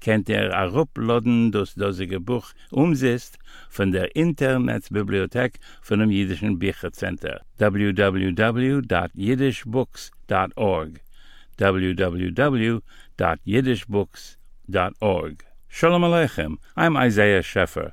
kennt ihr a ruploden das dosige Buch umsetzt von der Internetbibliothek von dem Jüdischen Büchercenter. www.jiddishbooks.org www.jiddishbooks.org Shalom Aleichem, I'm Isaiah Scheffer.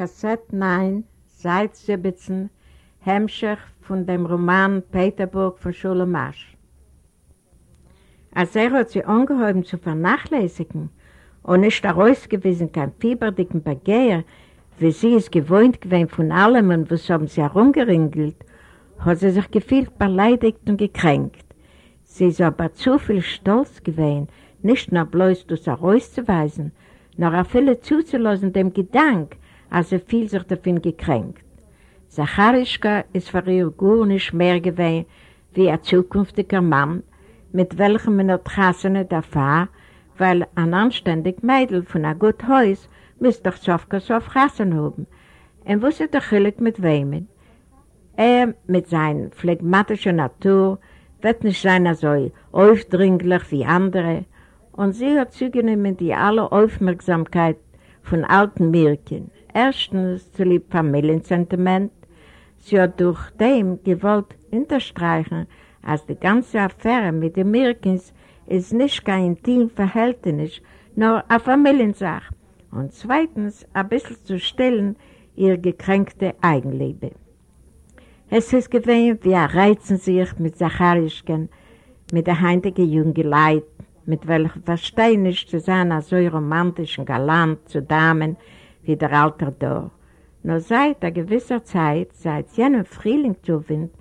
Kassett 9, Seit 17, Hemmschicht von dem Roman Peterburg von Schulemasch. Als er hat sie angehoben zu vernachlässigen und nicht herausgewiesen kein fieberdicken Begehr, wie sie es gewohnt gewesen von allem und was haben sie herumgeringelt, hat sie sich gefühlt beleidigt und gekränkt. Sie ist aber zu viel stolz gewesen, nicht nur bloß das herauszuweisen, nur auch viele zuzulassen dem Gedanke, als er viel sich davon gekränkt. Zacharischka ist für ihr gar nicht mehr gewesen wie ein zukünftiger Mann, mit welchem man hat Hassene davor, weil ein anständig Mädel von einem guten Haus müsste doch Zofkas auf Hassen haben. Und wusste der Chilik mit wem? Er mit seiner phlegmatischen Natur wird nicht sein so aufdringlich wie andere, und sie hat zugenommen die alle Aufmerksamkeit von alten Mirken. Erstens zu lieb Familiensentiment. Sie hat durch dem gewollt unterstreichen, als die ganze Affäre mit den Mirkens ist nicht kein intim Verhältnis, nur eine Familiensache. Und zweitens ein bisschen zu stillen ihr gekränkte Eigenliebe. Es ist gewesen, wie er reizen sich mit Zacharischken, mit der heutigen jungen Leid, mit welchem verstehen nicht zu sein, so romantischen Galant zu Damen wie der Alter da. Nur seit einer gewisser Zeit, seit jenem Frühling zu Wind,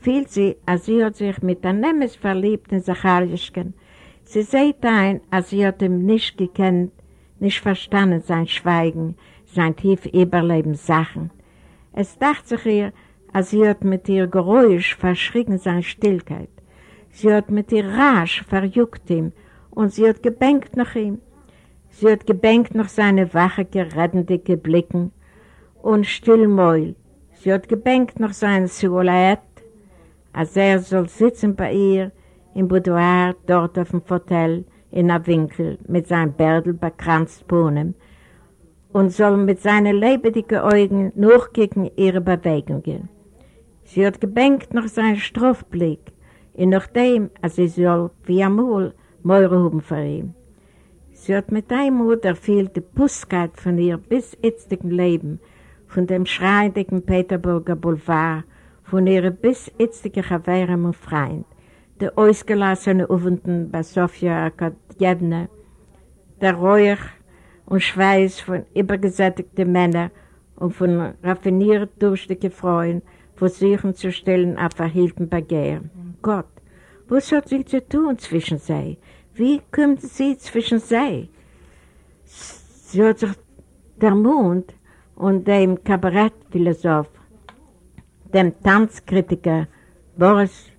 fühlt sie, als sie hat sich mit der Nemes verliebt in Zacharischken. Sie sieht ein, als sie hat ihm nicht gekannt, nicht verstanden sein Schweigen, sein tief Überleben Sachen. Es dachte sich ihr, als sie hat mit ihr Geräusch verschrien seine Stillkeit. Sie hat mit ihr rasch verjuckt ihm und sie hat gebänkt nach ihm. Sie hat gebänkt nach seine wache, rettende Blicken und Stillmäul. Sie hat gebänkt nach seinem Silhouette, als er soll sitzen bei ihr im Boudoir, dort auf dem Hotel, in einem Winkel, mit seinem Bärdel bekranzt Bohnen und soll mit seinen lebendigen Augen nachkicken ihre Bewegungen. Sie hat gebänkt nach seinem Strafblick und nachdem, als sie soll, wie amul, Meure haben für ihn. Sie hat mit einem Mut erfüllt die Pusskeit von ihr bis jetzigen Leben, von dem schreiendigen Peterburger Boulevard, von ihrer bis jetzigen Chavirem und Freund, der ausgelassene Ufenden bei Sofia Akadjewna, der Räuch und Schweiß von übergesättigten Männern und von raffiniert durchstigen Frauen versuchen zu stellen auf verhielten Begehr. Gott, was hat sie zu tun zwischen sie? Wie kommt sie zwischen sie? Sie hat sich der Mond und dem Kabarettphilosoph, dem Tanzkritiker Boris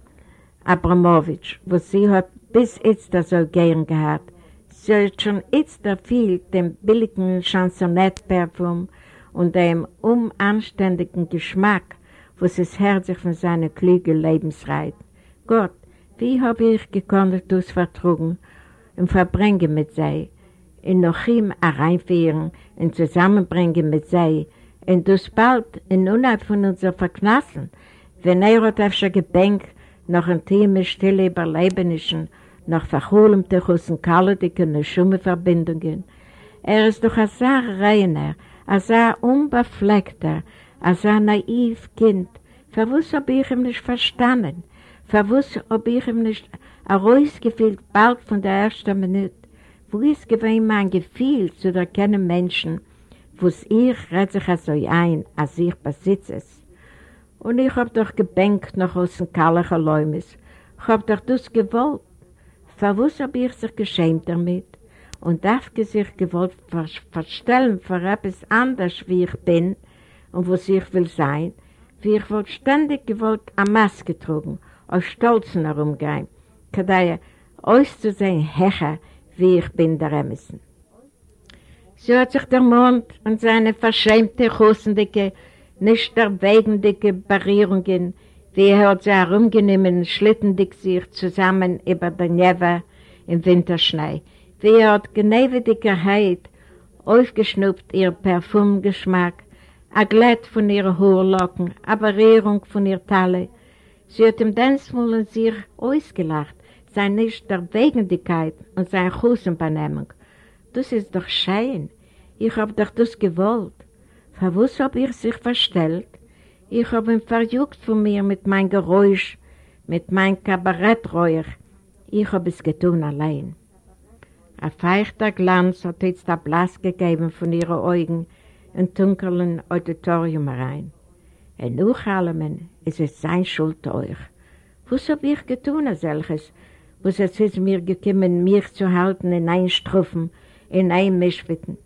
Abramowitsch, was sie hat bis jetzt so gern gehabt. Sie hat schon jetzt viel dem billigen Chansonette-Parfum und dem unanständigen Geschmack, was es herzlich von seiner klügen Lebensreit. Gott, wie habe ich gekonnt das vertrugen und verbringen mit sei, in noch ihm hereinführen und zusammenbringen mit sei, und das bald in Unheit von unserer Verknassen, wenn er auf schon gebänkt, noch ein Thema stille Überlebenischen, noch verhohlemte Russen und schumme Verbindungen. Er ist doch ein sehr reiner, ein sehr unbefleckter, ein sehr naiv Kind. Verwusst habe ich ihm nicht verstanden. Verwusst, ob ich ihm nicht herausgefühlt, bald von der ersten Minute, wo ist gewesen mein Gefühl zu erkennen Menschen, wo es ich rät sich so ein, als ich besitze es. Und ich hab doch gebänkt noch aus dem kallichen Läumes. Ich hab doch das gewollt. Verwusst hab ich sich geschämt damit und darf sich gewollt verstellen für etwas anderes, wie ich bin und was ich will sein, wie ich wollte ständig gewollt eine Maske trugen, auf Stolzen herumgehen, kadei auszusehen hecher, wie ich bin der Emerson. So hat sich der Mond und seine verschämte, husendicke, nicht erwägendicke Barrierungen, wie er hat sie herumgenommen, schlittendick sich zusammen über den Neve im Winterschnee, wie er hat genevediger Heid aufgeschnuppt ihr Parfumgeschmack, a Glätt von ihren Haarlocken, a Barrierung von ihr Talle. Sie hat ihm densmal in sich ausgelacht, sein nicht der Wegendigkeit und sein Husenbernehmung. Das ist doch schein. Ich hab doch das gewollt. Verwus hab ich sich verstellt? Ich hab ihn verjuckt von mir mit mein Geräusch, mit mein Kabaretträuch. Ich hab es getun allein. Ein feuchter Glanz hat jetzt der Blass gegeben von ihren Augen in dunklen Auditorium herein. Und nach allem ist es sein Schuld euch. Was hab ich getun als solches, was es ist mir gekommen, mich zu halten in ein Strufen, in ein Mischwitten?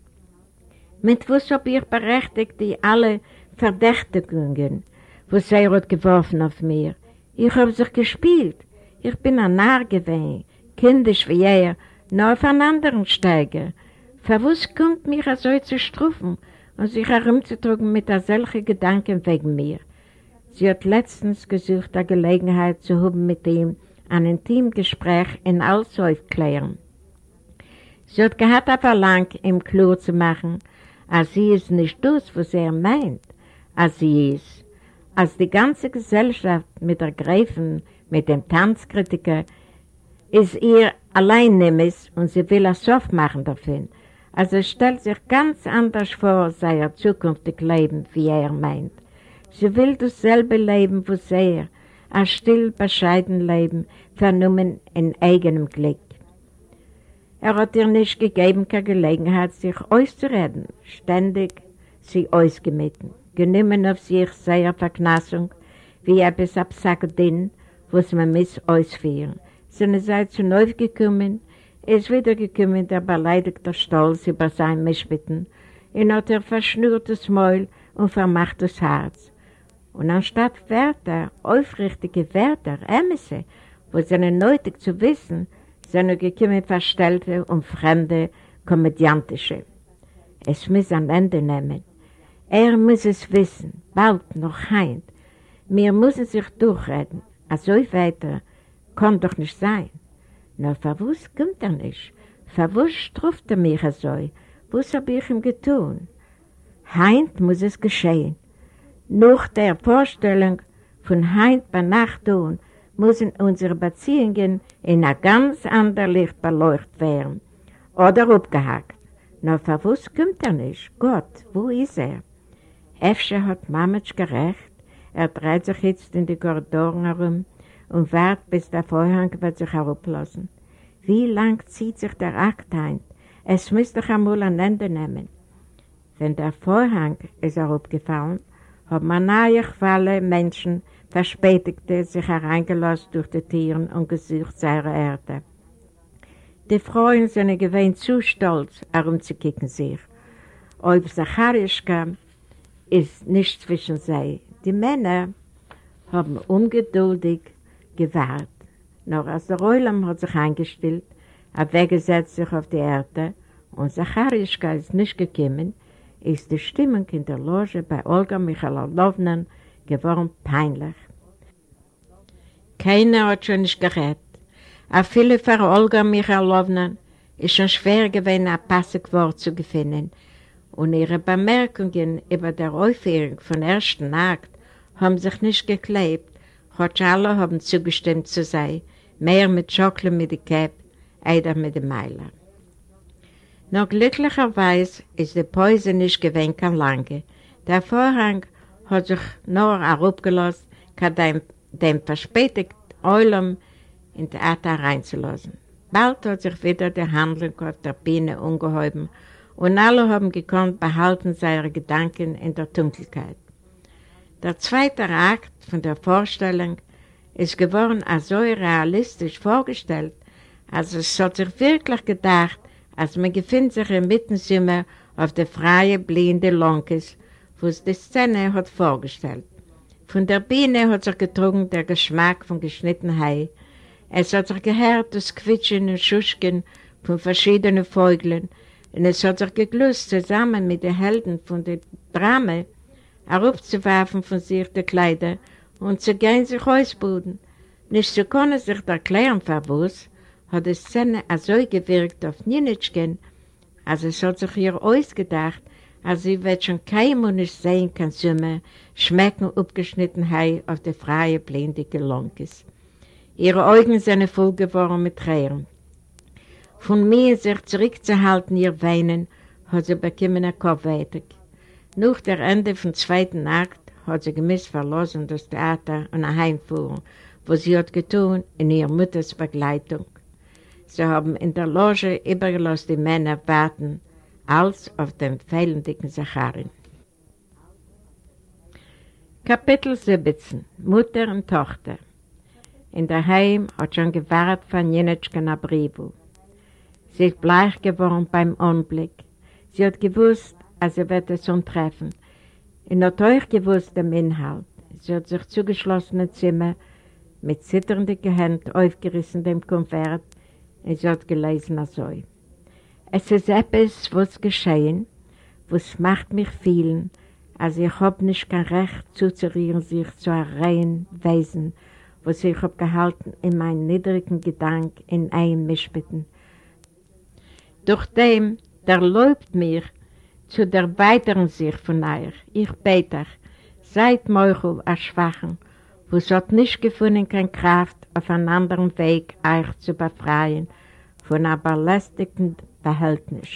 Mit was hab ich berechtigt die alle Verdächtigungen, was er hat geworfen auf mir? Ich hab sich gespielt. Ich bin ein Narr gewesen, kindisch wie er, nur auf einen anderen Steiger. Verwus kommt mich so zu strufen und sich herumzudrücken mit solchen Gedanken wegen mir. Sie hat letztens gesucht, eine Gelegenheit zu haben mit ihm, ein Intimgespräch in alles aufklären. Sie hat gehabt aber lang, ihm klar zu machen, als sie ist nicht das, was er meint, als sie ist. Als die ganze Gesellschaft mit der Gräfin, mit dem Tanzkritiker, ist ihr allein Nemmes und sie will es Sof machen davon. Also stellt sich ganz anders vor, sein zukünftig Leben, wie er meint. Sie will dasselbe Leben, was er, ein still, bescheiden Leben, vernommen in eigenem Glück. Er hat ihr nicht gegeben, keine Gelegenheit, sich auszureden, ständig sie ausgemitten, genommen auf sich seine Verknassung, wie etwas absagdin, was man muss ausführen sind sie zu neu gekommen, ist wieder gekommen der beleidigte Stolz über sein Mischbitten, und hat er verschnurrtes Maul und vermachtes Herz. Und anstatt Wörter, aufrichtige Wörter, Ämse, wo seine nötig zu wissen, sind gekommen verstellte und fremde komödiantische. Es muss ein Ende nehmen. Er muss es wissen, bald noch heint. Wir müssen sich durchreden, also weiter, kann doch nicht sein. Na, verwus kommt er nicht. Verwus struft er mich so. Was hab ich ihm getan? Heint muss es geschehen. Nach der Vorstellung von Heint bei Nacht tun, müssen unsere Beziehungen in ein ganz anderes Licht beleuchtet werden. Oder abgehackt. Na, verwus kommt er nicht. Gott, wo ist er? Efter hat Mametsch gerecht. Er dreht sich jetzt in die Korridoren herum und wartet, bis der Vorhang wird sich herablassen. Wie lang zieht sich der Akt ein? Es müsste doch einmal ein Ende nehmen. Wenn der Vorhang ist herabgefallen, hat man nahe alle Menschen verspätigte sich hereingelassen durch die Tieren und gesucht seine Erde. Die Frauen sind gewähnt zu stolz, herumzukicken sich. Auf Zacharischka ist nicht zwischen sie. Die Männer haben ungeduldig gewahrt. Noch als der Reulam hat sich eingestellt, hat weggesetzt sich auf die Erde und Zacharischka ist nicht gekommen, ist die Stimmung in der Loge bei Olga Michalowna geworden peinlich. Keiner hat schon nicht gerät. Auch viele für Olga Michalowna ist schon schwer gewesen, ein passendes Wort zu finden. Und ihre Bemerkungen über die Aufführung von ersten Akt haben sich nicht geklebt, Heute alle haben zugestimmt zu sein, mehr mit Schokolade mit der Cap, einer mit dem Meiler. Noch glücklicherweise ist die Pause nicht gewinnt am Lange. Der Vorhang hat sich nur herabgelassen, kann dem, dem verspätigt Eulam in Theater reinzulassen. Bald hat sich wieder der Handlung auf der Biene ungehäuben und alle haben gekonnt behalten seine Gedanken in der Dunkelheit. Der zweite Akt von der Vorstellung ist geworden als so realistisch vorgestellt, als es hat sich wirklich gedacht, als man gefindt sich im Mittenzimmer auf der freie, blinde Lonkes, wo es die Szene hat vorgestellt. Von der Biene hat sich getrunken der Geschmack von geschnitten Hai. Es hat sich gehört das Quitschen und Schuschken von verschiedenen Vögeln und es hat sich geglust, zusammen mit den Helden von der Drame, herabzuwerfen von sich die Kleider und zu gehen sich ausbuden. Nicht zu können sich erklären, verwusst, hat die Szene so gewirkt auf Nienitschken, als es hat sich ihr ausgedacht, als sie wird schon kein nicht sehen kann, Summe, schmecken abgeschnitten Hai auf der freie, blindige Lonkes. Ihre Augen sind voll geworden mit Tränen. Von mir sich zurückzuhalten, ihr Weinen, hat sie bekommen einen Kopf weiter. Nach der Ende vom zweiten Akt hat sie gemisst verlassen das Theater und eine Heimfuhrung, wo sie hat getan in ihrer Mutters Begleitung. Sie haben in der Loge übergelassen die Männer warten, als auf dem fehlendicken Sacharin. Kapitel 17 Mutter und Tochter In der Heim hat schon gewartet von Jenitschka nach Bribu. Sie ist bleich geworden beim Anblick. Sie hat gewusst, als sie wird es schon treffen. Und hat euch gewusst dem Inhalt. Sie hat sich zugeschlossen im Zimmer, mit zitternden Händen aufgerissen dem Konvert, sie hat gelesen also. Es ist etwas, was geschehen, was macht mich fühlen, als ich hab nicht kein Recht zuzurieren sich zu einem reinen Wesen, was ich hab gehalten in meinen niedrigen Gedanken in einem Mischbitten. Durch dem, der läuft mir zu der weiteren Sicht von euch. Ich bete, seid Meuchel erschwachen, wo es hat nicht gefunden keine Kraft, auf einen anderen Weg euch zu befreien von einer belästigten Verhältnis.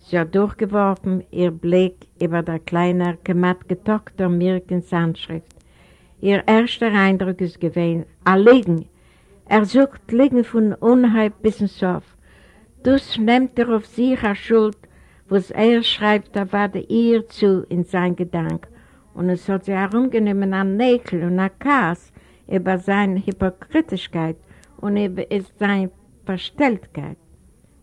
Sie hat durchgeworfen ihr Blick über der kleine, gematt getockte Mirkens Handschrift. Ihr erster Eindruck ist gewesen, ein Liegen. Er sucht Liegen von Unheil bis ins Sof. Das nimmt er auf sich als Schuld, was er schreibt, da war der ihr zu in sein Gedanke. Und es hat sie herumgenommen an Näkel und an Kass über seine Hypokritischkeit und über seine Verstelltheit.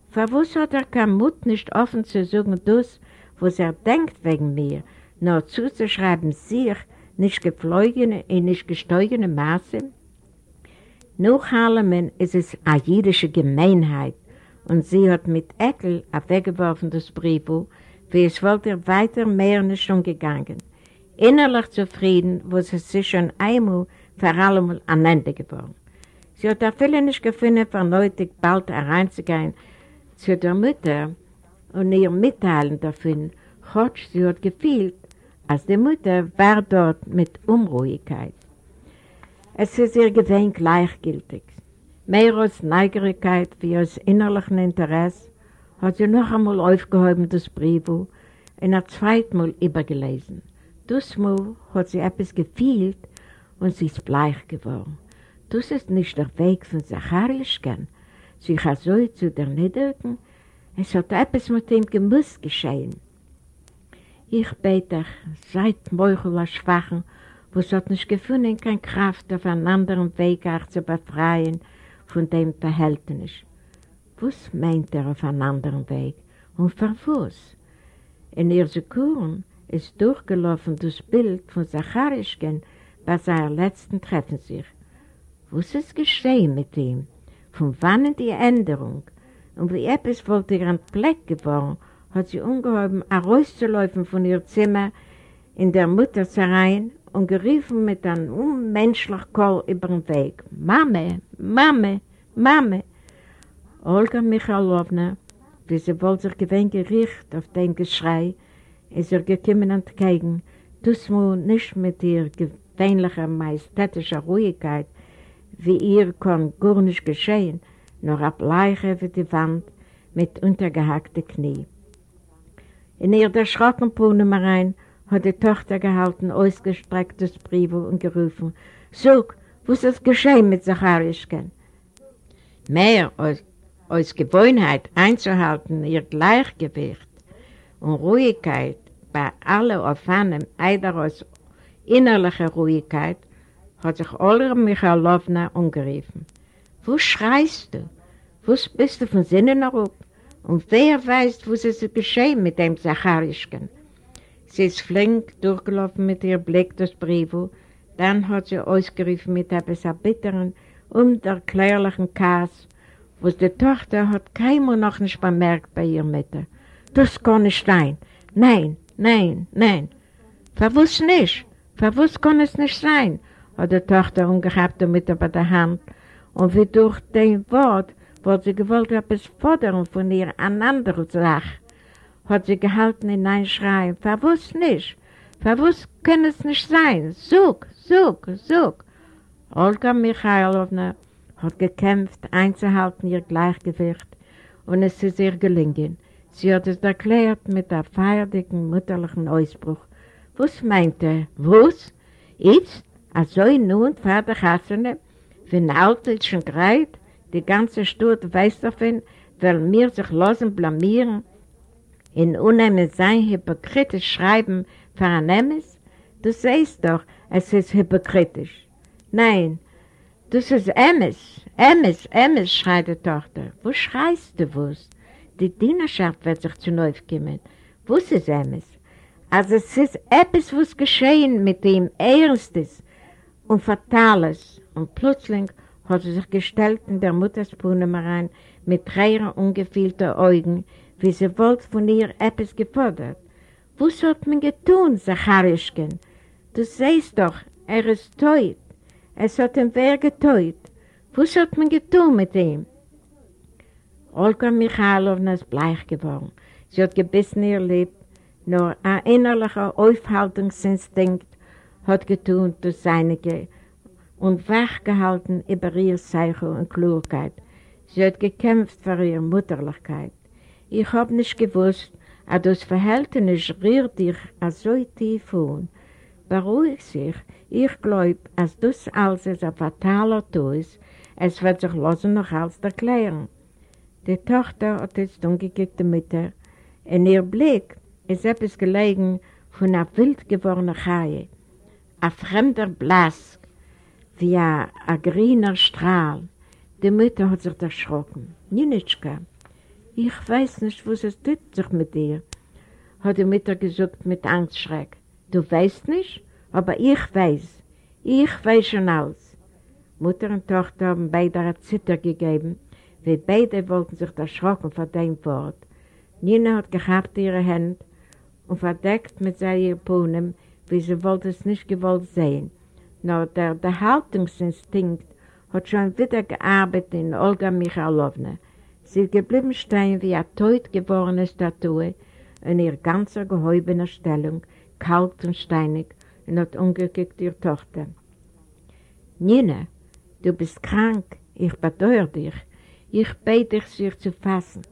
Verwus hat er kein Mut, nicht offen zu sagen, das, was er denkt wegen mir, nur zuzuschreiben sich, nicht gepflegene und nicht gesteugene Maße? Nach allem ist es eine jüdische Gemeinheit und sie hat mit Ekel weggeworfen das Brief, wie es wollte weiter mehr nicht schon gegangen. Innerlich zufrieden, wo sie sich schon einmal vor allem an Ende geworden. Sie hat auch viele nicht gefunden, vernötig bald hereinzugehen zu der Mutter und ihr mitteilen davon, hat sie hat gefühlt, als die Mutter war dort mit Unruhigkeit. Es ist ihr gewähnt gleichgültig. Mehr als Neugierigkeit wie als innerlichen Interesse hat sie noch einmal aufgehoben das Brief und ein zweites Mal übergelesen. Das Mal hat sie etwas gefühlt und sie ist bleich geworden. Das ist nicht der Weg von Zacharischken, sich so zu der Niedrigen, es hat etwas mit dem Gemuss geschehen. Ich bete, seid Meuchel Schwachen, wo es hat nicht gefunden, keine Kraft auf einen anderen Weg auch zu befreien von dem Verhältnis. Was meint er auf einen anderen Weg und für was? In ihr Sekuren ist durchgelaufen das Bild von Zacharischken bei seiner letzten Treffen sich. Was ist geschehen mit ihm? Von wann die Änderung? Und wie etwas wollte ihr an Pleck geworden, hat sie ungehoben, herauszulaufen von ihr Zimmer in der Mutterzerein und geriefen mit einem unmenschlichen Kohl über den Weg. Mame, Mame, Mame. Olga Michalowna, wie sie wohl sich gewinn gericht auf den Geschrei, ist ihr gekommen entgegen, das muss nicht mit ihr gewöhnlicher majestätischer Ruhigkeit, wie ihr kann gar nicht geschehen, nur ein Bleiche für die Wand mit untergehackten Knie. In ihr erschrocken Puhnen rein hat die Tochter gehalten, ausgestrecktes Brief und gerufen, Sog, was ist geschehen mit Zacharischken? Mehr als, als Gewohnheit einzuhalten, ihr Gleichgewicht und Ruhigkeit bei allen Orphanen, eider als innerliche Ruhigkeit, hat sich Olga Michalowna umgerufen. Wo schreist du? Wo bist du von Sinnen herup? Und wer weiß, was ist geschehen mit dem Zacharischken? Sie ist flink durchgelaufen mit ihrem Blick das Brief, dann hat sie ausgerufen mit etwas erbitteren, unerklärlichen Kass, was die Tochter hat keinmal noch nicht bemerkt bei ihrer Mutter. Das kann nicht sein. Nein, nein, nein. Verwusst nicht. Verwusst kann es nicht sein, hat die Tochter umgehabt und mit bei der Hand. Und wie durch den Wort, wo sie gewollt etwas fordern von ihr an andere Sache, hat sie gehalten in ein Schreien. Verwusst nicht. Verwusst kann es nicht sein. Sog, sog, sog. Olga Michailowna hat gekämpft, einzuhalten ihr Gleichgewicht und es ist ihr gelingen. Sie hat es erklärt mit einem feierlichen, mutterlichen Ausbruch. Was meint er? Was? Jetzt? Also nun, Vater Hassene, wenn alt ist schon greit, die ganze Stadt weiß davon, weil wir sich losen blamieren, in unheimlich sein hypokritisch schreiben für ein Emes? Du siehst doch, es ist hypokritisch. Nein, das ist Emes, Emes, Emes, schreit die Tochter. Wo schreist du was? Die Dienerschaft wird sich zu neu kommen. Was ist Emes? Also es ist etwas, was geschehen mit ihm, Ernstes und Fatales. Und plötzlich hat sie sich gestellt in der Mutterspune rein mit Tränen ungefühlten Augen, wie sie wollte von ihr etwas gefordert. Was hat man getan, Zacharischken? Du siehst doch, er ist tot. Es hat ihm wer getot. Was hat man getan mit ihm? Olga Michalowna ist bleich geworden. Sie hat gebissen ihr Lieb, nur ein innerlicher Aufhaltungsinstinkt hat getan das Seinige und wachgehalten über ihr Zeichen und Klugheit. Sie hat gekämpft für ihre Mutterlichkeit. Ich hab nicht gewusst, dass das Verhältnis rührt dich so tief an. Beruhig sich, ich glaube, als das alles ist ein fataler Tod, es wird sich losen noch alles erklären. Die Tochter hat jetzt umgekickt die Mutter. In ihr Blick ist etwas gelegen von einer wild gewordenen Chaie. Ein fremder Blass, wie ein, ein grüner Strahl. Die Mutter hat sich erschrocken. Ninitschka, ich weiß nicht, was es tut sich mit dir, hat die Mutter gesagt mit Angstschreck. Du weißt nicht, aber ich weiß. Ich weiß schon alles. Mutter und Tochter haben beide eine Zitter gegeben, wie beide wollten sich erschrocken vor dem Wort. Nina hat gehabt ihre Hände und verdeckt mit seinen Puhnen, wie sie wollte es nicht gewollt sehen. Nur der, der Haltungsinstinkt hat schon wieder gearbeitet in Olga Michalowna, Sie ist geblieben stehen wie eine tot gewordene Statue in ihrer ganzen gehäubener Stellung, kalt und steinig, und hat umgekickt ihre Tochter. Nina, du bist krank, ich beteuere dich. Ich bete dich, sich zu fassen.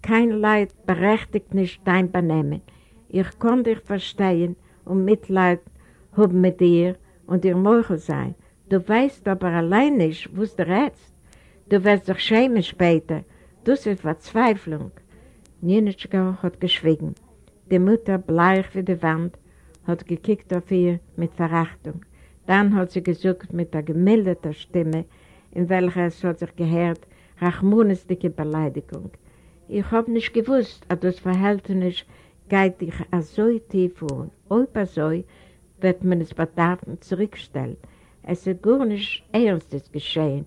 Kein Leid berechtigt nicht dein Benehmen. Ich kann dich verstehen und Mitleid haben mit dir und dir Morgen sein. Du weißt aber allein nicht, was du redest. Du wirst dich schämen später, Das ist Verzweiflung. Nienitschka hat geschwiegen. Die Mutter, bleich wie die Wand, hat gekickt auf ihr mit Verachtung. Dann hat sie gesucht mit einer gemildeten Stimme, in welcher es hat sich gehört, rachmunestige Beleidigung. Ich hab nicht gewusst, dass das Verhältnis geht dich so tief an. Ob so, wird man es bedarfen zurückstellen. Es ist gar nicht Ernstes geschehen,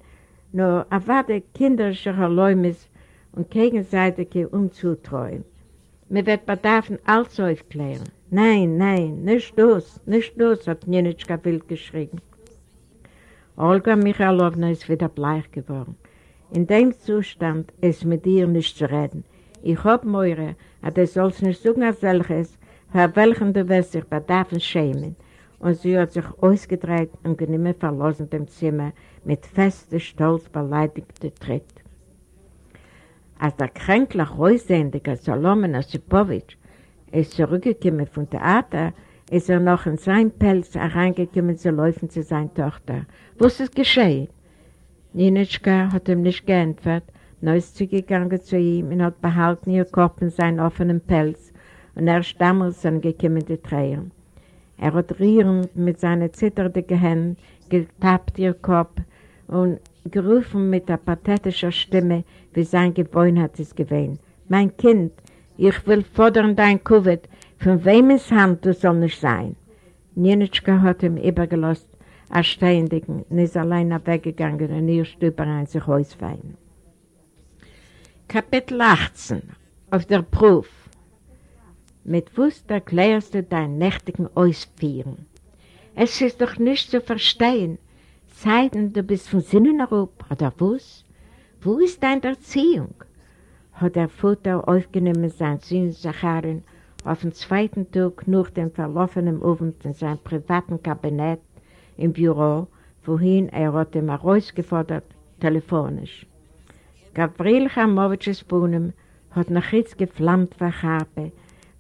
nur erwarte kinderische Erläumis und gegenseitige umzutreuen. Mir wird bedarfen alles aufklären. Nein, nein, nicht das, nicht das, hat Nienitschka wild geschrien. Olga Michalowna ist wieder bleich geworden. In dem Zustand ist mit ihr nicht zu reden. Ich hoffe, Meure, dass du sollst nicht sagen als solches, für welchen du wirst sich bedarfen schämen. Und sie hat sich ausgedreht und nicht verlassen dem Zimmer mit festem Stolz beleidigten Tritt. Als der kränklich Häusendiger Salomon Osipowitsch ist zurückgekommen vom Theater, ist er noch in sein Pelz hereingekommen zu laufen zu seiner Tochter. Was ist geschehen? Ninitschka hat ihm nicht geantwortet, nur ist zugegangen zu ihm und hat behalten ihr Kopf in seinen offenen Pelz und erst damals sind gekommen die Tränen. Er hat rührend mit seinen zitternden Händen getappt ihr Kopf und gerufen mit der pathetischen Stimme, wie sein Gewohnheit ist gewesen. Mein Kind, ich will fordern dein Kuvit, von wem ist Hand du soll nicht sein. Nienitschka hat ihm übergelost, als Stehendigen, und ist allein weggegangen in ihr Stüberein sich ausweinen. Kapitel 18 Auf der Prüf Mit Wust erklärst du dein nächtigen Ausführen. Es ist doch nicht zu verstehen, Zeiten, du bist von Sinnen herab, oder was? Wo ist deine Erziehung? Hat der Vater aufgenommen sein Sohn Zacharin auf dem zweiten Tag nach dem verlaufenen Abend in seinem privaten Kabinett im Büro, wohin er hat ihm herausgefordert, telefonisch. Gabriel Chamowitsches Bohnen hat noch jetzt geflammt vor Harpe,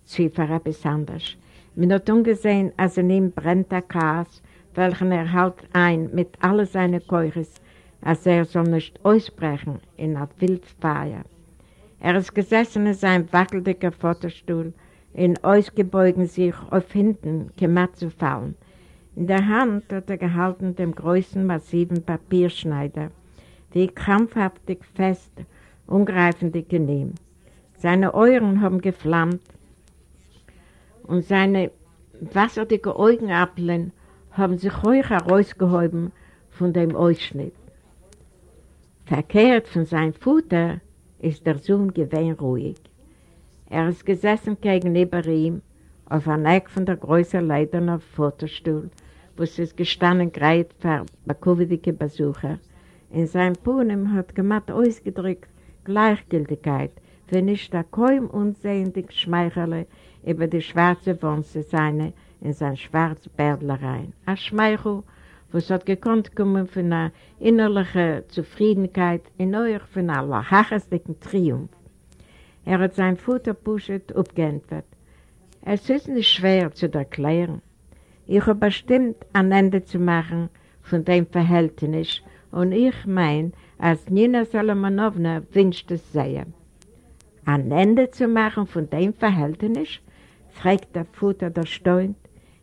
für etwas anderes. Man hat ungesehen, als in ihm brennt der Chaos, welchen er hält ein mit all seinen Keures, als er soll nicht ausbrechen in einer Wildfeier. Er ist gesessen in seinem wackeldicken Fotostuhl, in ausgebeugen sich auf hinten, gemacht zu fallen. In der Hand hat er gehalten den größten, massiven Papierschneider, wie krampfhaftig fest, ungreifendig genehm. Seine Ohren haben geflammt und seine wasserdicke Augenapfeln haben sich ruhig herausgehoben von dem Ausschnitt. Verkehrt von seinem Futter ist der Sohn gewinn ruhig. Er ist gesessen gegenüber ihm auf einer Eck von der größeren Leiter auf Fotostuhl, wo es ist gestanden gerät für bekovidige Besucher. In seinem Puhnen hat gemacht ausgedrückt Gleichgültigkeit, wenn nicht der kaum unsehendig Schmeicherle über die schwarze Wunze seine in sein schwarz Bärdlerein. Ein Schmeichel, was hat gekonnt kommen von einer innerlichen Zufriedenheit in euch von einer lachachestigen Triumph. Er hat sein Futter pushet abgeantwortet. Es ist nicht schwer zu erklären. Ich habe bestimmt ein Ende zu machen von dem Verhältnis und ich meine, als Nina Solomonowna wünscht es sehr. Ein Ende zu machen von dem Verhältnis? fragt der Futter der Steunt.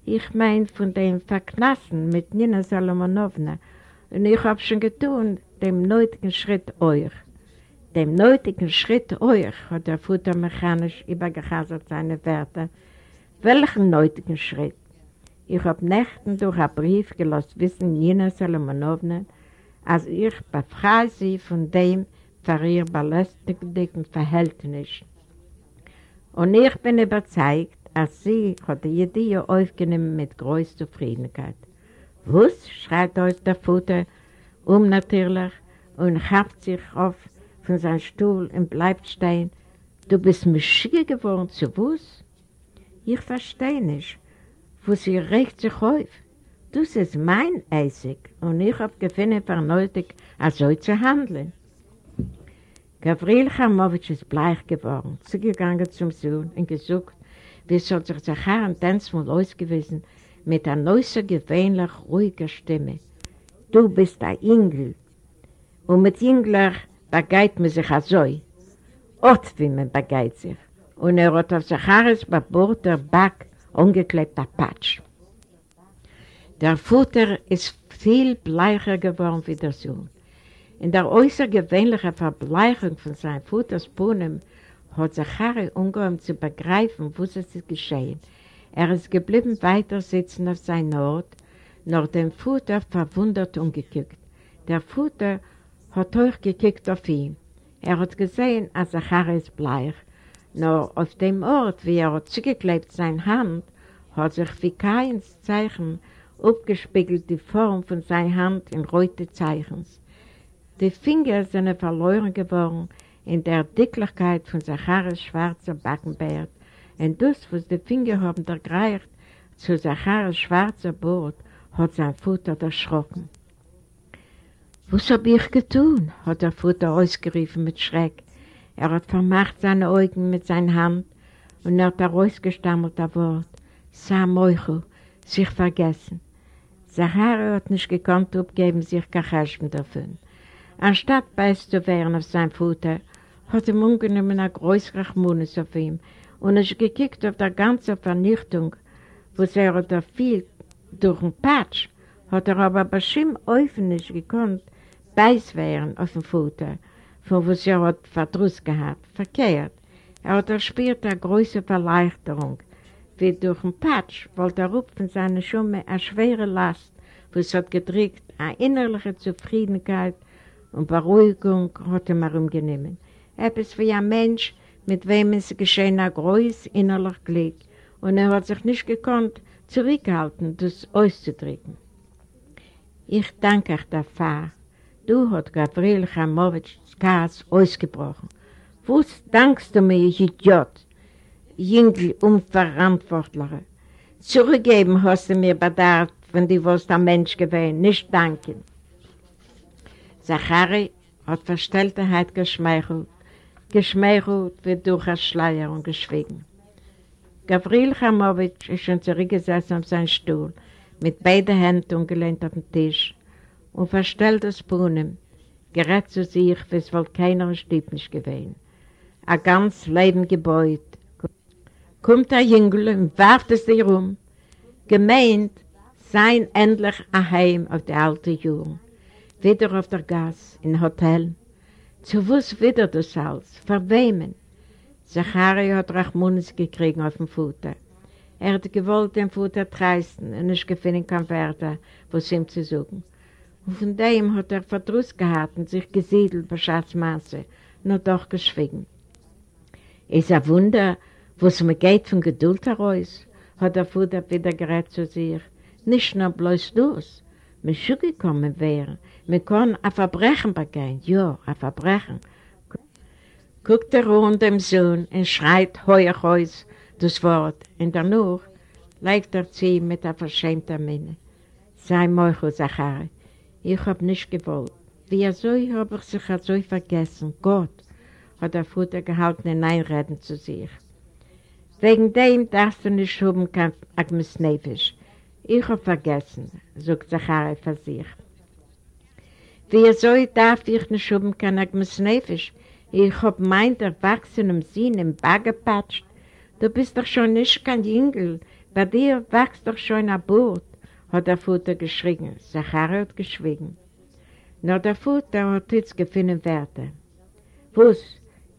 Ich meine von dem Verknassen mit Nina Salomonowna und ich habe schon getan, dem nötigen Schritt euch. Dem nötigen Schritt euch, hat der Futter mechanisch übergehasert seine Werte. Welchen nötigen Schritt? Ich habe Nächten durch einen Brief gelassen wissen, Nina Salomonowna, als ich befreie sie von dem für ihr belästigten Verhältnis. Und ich bin überzeugt, als sie hat die Idee aufgenommen mit größter Zufriedenheit. Was? schreit aus der Futter um natürlich und haft sich auf von seinem Stuhl und bleibt stehen. Du bist Maschine geworden, zu was? Ich verstehe nicht, wo sie regt sich auf. Das ist mein Eisig und ich habe gefunden, für nötig, so zu handeln. Gabriel Chamowitsch ist bleich geworden, zugegangen zum Sohn und gesucht, wie soll sich Zachar ein Tanzmund ausgewiesen, mit einer außergewöhnlich ruhiger Stimme. Du bist ein Engel. Und mit Engler begeit man sich so. Ort, wie man begeit sich. Und er hat auf Zacharis Babur der Back umgeklebt Patsch. Der Futter ist viel bleicher geworden wie der Sohn. In der äußergewöhnlichen Verbleichung von seinem Futters Bohnen hat Zachari umgehoben zu begreifen, was es ist geschehen. Er ist geblieben weiter sitzen auf seinem Ort, nach dem Futter verwundert umgekickt. Der Futter hat euch gekickt auf ihn. Er hat gesehen, als Zachari ist bleich. Nur auf dem Ort, wie er zugeklebt seine Hand, hat sich wie kein Zeichen abgespiegelt die Form von seiner Hand in rote Zeichens. Die Finger sind verloren geworden, in der Dicklichkeit von Zacharis schwarzer Backenbart und das, was die Finger haben ergreift zu Zacharis schwarzer Bord, hat sein Futter erschrocken. Was hab ich getan? hat der Futter ausgerufen mit Schreck. Er hat vermacht seine Augen mit seiner Hand und er hat herausgestammelt ein Wort. sah Meuchel, sich vergessen. Zachari hat nicht gekonnt aufgeben, sich Kachashben davon. Anstatt beißt zu werden auf sein Futter, hat ihm ungenommen ein größerer Rachmunis auf ihm und ist gekickt auf die ganze Vernichtung, wo er hat er viel durch den Patsch, hat er aber bestimmt öffentlich gekonnt, beiß werden auf dem Futter, von was er hat Verdruss gehabt, verkehrt. Er hat erspürt eine große Verleichterung, wie durch den Patsch wollte er rupfen seine Schumme eine schwere Last, was hat gedrückt, eine innerliche Zufriedenheit und Beruhigung hat ihm herumgenommen. Etwas wie ein Mensch, mit wem es geschehen ein großes innerlich Glück und er hat sich nicht gekonnt, zurückhalten, das auszudrücken. Ich danke euch dafür. Du hat Gabriel Chamowitschs Kass ausgebrochen. Was dankst du mir, Idiot? Jüngel unverantwortliche. Zurückgeben hast du mir bedarf, wenn du was der Mensch gewesen, nicht danken. Zachari hat Verstellterheit geschmeichelt, geschmeichelt wie durch ein Schleier und geschwiegen. Gabriel Chamowitsch ist schon zurückgesessen auf seinen Stuhl, mit beiden Händen umgelehnt auf den Tisch und verstellt das Brunnen, gerät zu sich, es wohl keiner Stieb nicht gewesen. Ein ganz Leben gebeut. Kommt ein Jüngel und warft es dir um, gemeint, sein endlich ein Heim auf die alte Jugend. Wieder auf der Gas, in Hotel. Zu was wieder das alles? Verwehmen? Zachari hat Rachmunis gekriegt auf dem Futter. Er hat gewollt den Futter treißen und nicht gefunden kein Wörter, was ihm zu suchen. Und von dem hat er Verdruss gehabt und sich gesiedelt bei Schatzmaße, nur doch geschwiegen. Ist ein Wunder, was mir geht von Geduld heraus, hat der Futter wieder gerät zu sich. Nicht nur bloß das, mir schon gekommen wäre, mir kann ein Verbrechen begehen, ja, ein Verbrechen, guckt er rund dem Sohn und schreit heuer aus das Wort. Und danach legt er zu ihm mit einer verschämten Miene. Sei Meuchel, Zachari, ich hab nicht gewollt. Wie er so hab ich sich so vergessen. Gott, hat der Futter gehalten in Einreden zu sich. Wegen dem darfst du nicht schuben kein Agnes Nefisch. Ich hab vergessen, sagt Zachari für sich. Wie er so darf ich nicht schuben kein Agnes Nefisch, ich hab meint erwachsenem Sinn im Bag gepatscht. Du bist doch schon nicht kein Jüngel. Bei dir wächst doch schon ein Boot, hat der Futter geschrien. Zachari hat geschwiegen. Nur der Futter hat jetzt gefunden Werte. Was?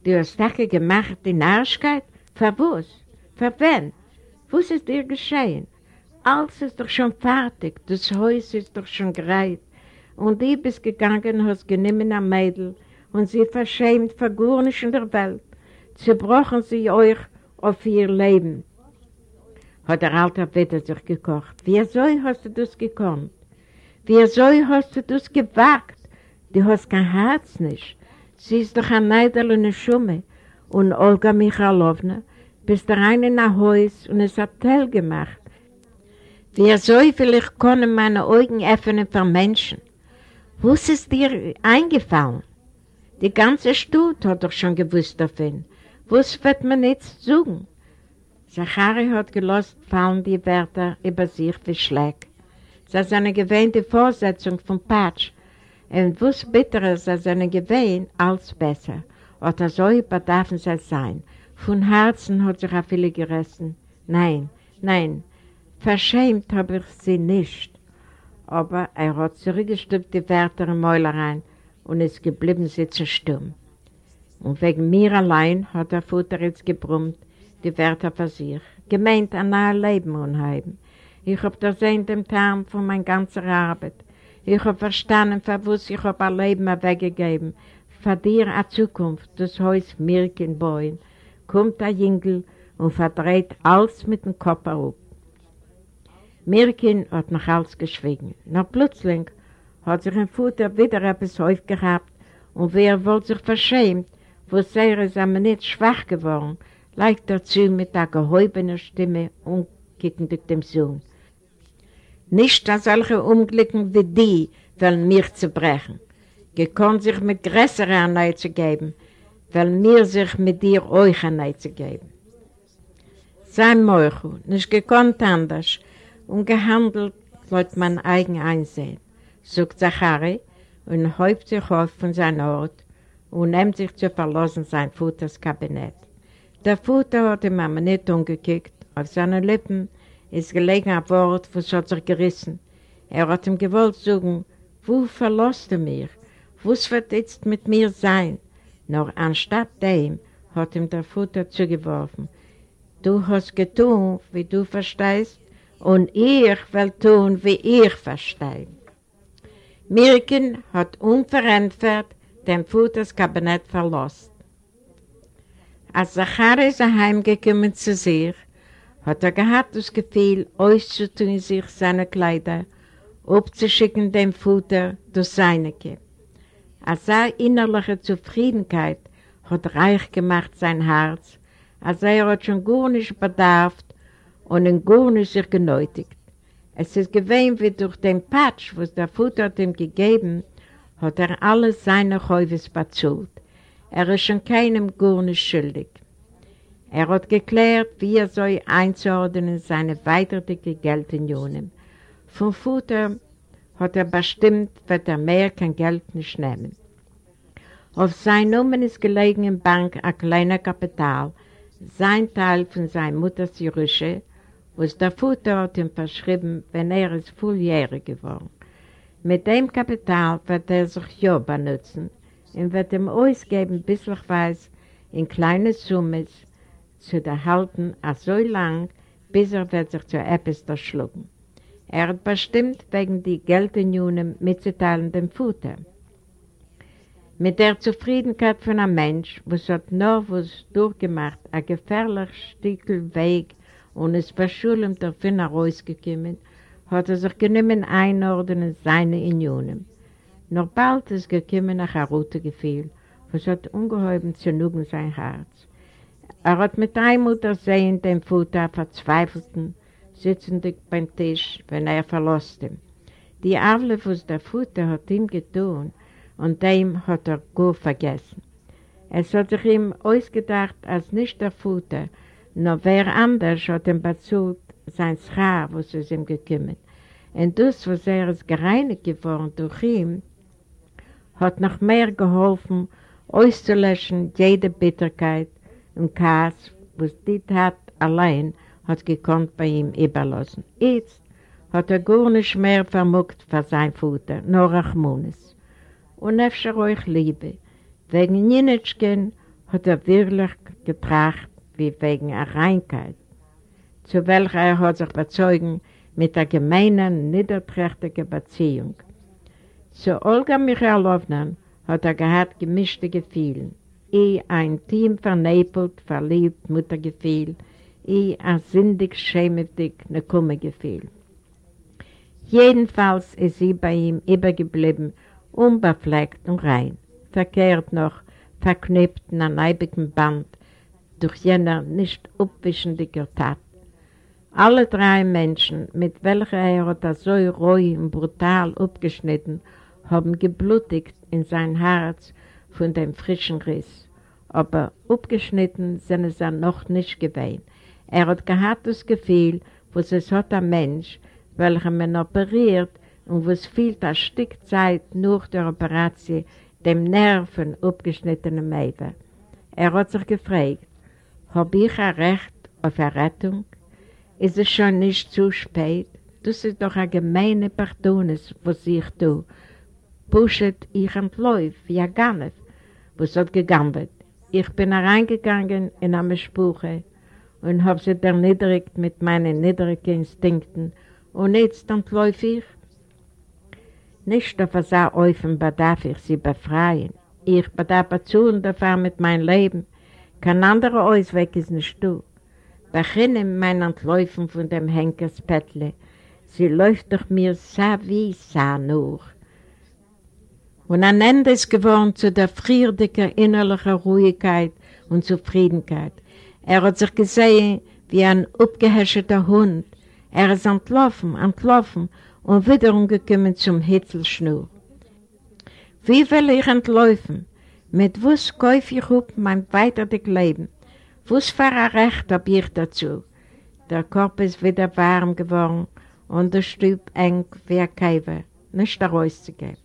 Du hast Sache gemacht in Arschkeit? Für was? Für? Was ist dir geschehen? Alles ist doch schon fertig. Das Haus ist doch schon gereit. Und du bist gegangen, hast genommen ein Mädel, und sie verschämt vergurnisch in der Welt. Zerbrochen sie euch auf ihr Leben. Hat der Alte wieder sich gekocht. Wie soll hast du das gekonnt? Wie soll hast du das gewagt? Du hast kein Herz nicht. Sie ist doch ein Neidel und eine Schumme. Und Olga Michalowna, bist der eine in ein Haus und es hat Tell gemacht. Wie soll vielleicht können meine Augen öffnen für Menschen? Was ist dir eingefallen? Die ganze Stutt hat doch schon gewusst davon. Was wird man jetzt sagen? Zachari hat gelost fallen die Wörter über sich wie Schläg. Das ist eine gewähnte Vorsetzung von Patsch. Und was bitterer ist als eine gewähnt, als besser. Oder so bedarf es sein. Von Herzen hat sich auch viele gerissen. Nein, nein, verschämt habe ich sie nicht. Aber er hat zurückgestülpt die Wörter im Mäuler rein und es geblieben sitzen stumm. Und wegen mir allein hat der Futter jetzt gebrummt, die Wärter für sich, gemeint an ein Leben unheim. Ich hab da sehen dem Tarn von meiner ganzen Arbeit. Ich hab verstanden, für was ich hab ein Leben weggegeben, für dir eine Zukunft, das Haus Mirken bauen. Kommt der Jüngel und verdreht alles mit dem Kopf auf. Mirkin hat noch alles geschwiegen. Noch plötzlich hat sich ein Futter wieder etwas aufgehabt und wer wollte sich verschämt, wo sehr ist nicht schwach geworden, leicht dazu mit der gehäubenen Stimme und kicken durch den Sohn. Nicht, dass solche Unglücken wie die wollen mir zu brechen. Gekonnt sich mit größeren Annei zu geben, weil mir sich mit dir euch Annei zu geben. Sein Meuchel, nicht gekonnt anders und gehandelt, laut mein eigen Einsehen, sagt Zachari und häupt sich auf von seinem Ort und nimmt sich zu verlassen sein Futters Kabinett. Der Futter hat ihm aber nicht umgekickt, auf seinen Lippen ist gelegen ein Wort, was hat sich gerissen. Er hat ihm gewollt sagen, wo verlässt du mich? Was wird jetzt mit mir sein? Nur anstatt dem hat ihm der Futter zugeworfen. Du hast getan, wie du verstehst, und ich will tun, wie ich verstehe. Mirken hat unverändert den Futters Kabinett verlassen. Als Zachary ist heimgekommen zu sich, hat er gehabt das Gefühl, auszutun sich seine Kleider, abzuschicken dem Futter durch seine Kippe. Als seine innerliche Zufriedenheit hat reich gemacht sein Herz, als er hat schon gar nicht bedarf und in gar nicht sich genötigt. Es ist gewesen, wie durch den Patsch, was der Futter hat ihm gegeben, hat er alles seine Häufes bezahlt. Er ist schon keinem gar nicht schuldig. Er hat geklärt, wie er soll einzuordnen seine weitere Geldunionen. Vom Futter hat er bestimmt, wird er mehr kein Geld nicht nehmen. Auf sein Namen ist gelegen in Bank ein kleiner Kapital, sein Teil von seiner Mutters Jerusche, was der Futter hat ihm verschrieben, wenn er ist volljährig geworden. Mit dem Kapital wird er sich ja benutzen und wird ihm ausgeben, bis ich weiß, in kleine Summen, zu erhalten, so lang, bis er wird sich zu etwas erschlucken. Er hat bestimmt wegen die Geldunionen mitzuteilen dem Futter. Mit der Zufriedenheit von einem Mensch, was hat nur was durchgemacht, ein gefährlicher Stückel Weg und ist verschuldet davon herausgekommen, hat er sich genommen einordnen seine Unionen. Noch bald ist gekommen nach ein rotes Gefühl, was hat ungeheuben zu nugen sein Herz. Er hat mit Einmut ersehen den Futter verzweifelten, sitzend beim Tisch, wenn er verlost ihm. Die Arle, was der Futter hat ihm getan, und dem hat er gut vergessen. Es hat sich ihm ausgedacht, als nicht der Futter, nur wer anders hat ihm bezahlt, sein Schar, was es ihm gekümmert. Und das, was er ist gereinigt geworden durch ihn, hat noch mehr geholfen, auszulöschen jede Bitterkeit, und Kass, was die Tat allein hat gekonnt bei ihm überlassen. Jetzt hat er gar nicht mehr vermuckt für sein Futter, nur Rachmunis. Und öfter euch Liebe. Wegen Nienitschken hat er wirklich getracht, wie wegen der Reinkeit, zu welcher er hat sich bezeugen mit der gemeinen, niederträchtigen Beziehung. Zu Olga Michailowna hat er gehabt gemischte Gefühle ich ein Team vernebelt, verliebt, Muttergefühl, ich ein sindig, schämig, ne Kummergefühl. Jedenfalls ist sie bei ihm übergeblieben, unbefleckt und rein, verkehrt noch, verknüpft in einem neibigen Band, durch jener nicht abwischende Tat. Alle drei Menschen, mit welcher er hat so roh und brutal abgeschnitten, haben geblutigt in sein Herz von dem frischen Riss. Aber abgeschnitten sind es dann noch nicht gewesen. Er hat gehabt das Gefühl, was es hat ein Mensch, welcher man operiert und was fehlt ein Stück Zeit nach der Operation dem Nerven abgeschnittenen Mädel. Er hat sich gefragt, habe ich ein Recht auf Errettung? Ist es schon nicht zu spät? Das ist doch ein gemeine Pardones, was ich tue. Pushet ich entläuf, wie ein Ganef was hat gegambelt. Ich bin reingegangen in eine Sprache und habe sie erniedrigt mit meinen niedrigen Instinkten und jetzt entläufe ich. Nicht auf so Eufen bedarf ich sie befreien. Ich bedarf zu und davon mit meinem Leben. Kein anderer Ausweg ist nicht du. Beginne mein Entläufen von dem Henkerspättle. Sie läuft doch mir so wie so nur. Und ein Ende ist geworden zu der friedlichen innerlichen Ruhigkeit und Zufriedenheit. Er hat sich gesehen wie ein abgehäscherter Hund. Er ist entlaufen, entlaufen und wieder umgekommen zum Hitzelschnur. Wie will ich entlaufen? Mit was kaufe ich up mein weiteres Leben? Was für ein Recht habe ich dazu? Der Kopf ist wieder warm geworden und der Stub eng wie ein Käfer, nicht rauszugehen.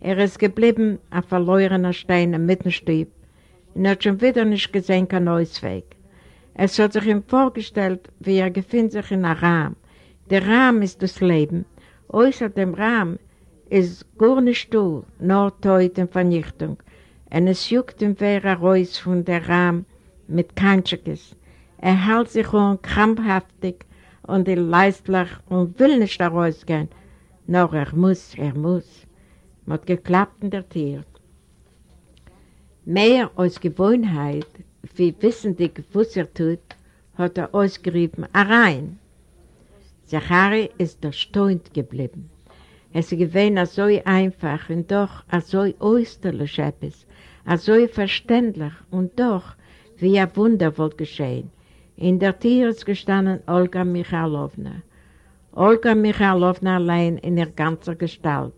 Er ist geblieben, ein verlorener Stein im Mittenstub, und hat schon wieder nicht gesehen, kein neues Weg. Es hat sich ihm vorgestellt, wie er befindet sich in einem Rahmen. Der Rahmen ist das Leben. Außer dem Rahmen ist gar nicht du, nur Tod und Vernichtung. Und es juckt ihm wer raus von der Rahmen mit Kanschekes. Er hält sich um krampfhaftig und er leistlich und will nicht rausgehen. Nur er muss, er muss. Mit geklappt der Tier. Mehr als Gewohnheit, wie wissendig, was er tut, hat er ausgerufen, rein. Zachari ist erstaunt geblieben. Es gewesen so einfach und doch so österlich etwas, so verständlich und doch wie ein Wunder wohl geschehen. In der Tür ist gestanden Olga Michalowna. Olga Michalowna allein in ihrer ganzen Gestalt.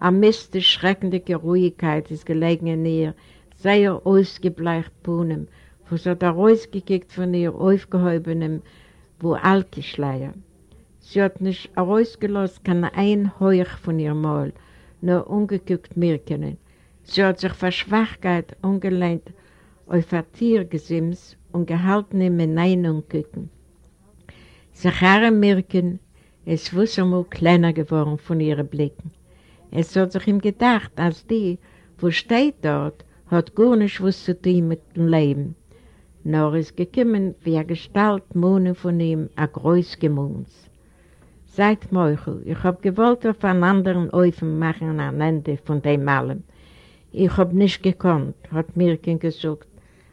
Eine mystisch schreckende Ruhigkeit ist gelegen in ihr, sehr ausgebleicht Puhnen, wo sie da rausgekickt von ihr aufgehobenen, wo Alkischleier. Sie hat nicht herausgelassen, kann ein Heuch von ihr Maul, nur ungeguckt mirken. Sie hat sich vor Schwachkeit ungelehnt auf ein Tiergesims und gehalten im Hinein gucken. Sachara Mirken ist wussermal kleiner geworden von ihren Blicken. Es hat sich ihm gedacht, als die, wo steht dort, hat gar nicht was zu tun mit dem Leben. Nur ist gekommen, wie eine Gestalt Mohne von ihm, ein groß Gemunds. Seid Meuchel, ich hab gewollt auf einen anderen Eufen machen ein Ende von dem allem. Ich hab nicht gekonnt, hat Mirken gesagt,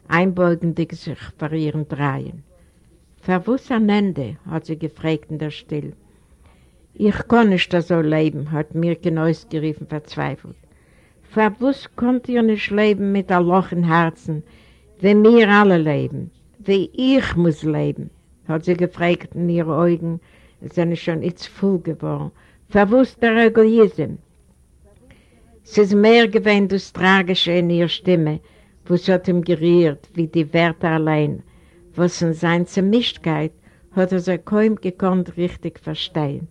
einbeugend sich vor ihren Dreien. Verwuss ein Ende, hat sie gefragt in der Still. Ich kann nicht so leben, hat Mirken ausgerufen, verzweifelt. Verwuss konnt ihr nicht leben mit einem Loch im Herzen, wie wir alle leben, wie ich muss leben, hat sie gefragt in ihren Augen, sind schon jetzt voll geworden. Verwusst der Egoism. Es ist mehr gewesen, das Tragische in ihrer Stimme, was hat ihm gerührt, wie die Werte allein, was in seiner Zermischtkeit hat er sich kaum gekonnt richtig verstehen.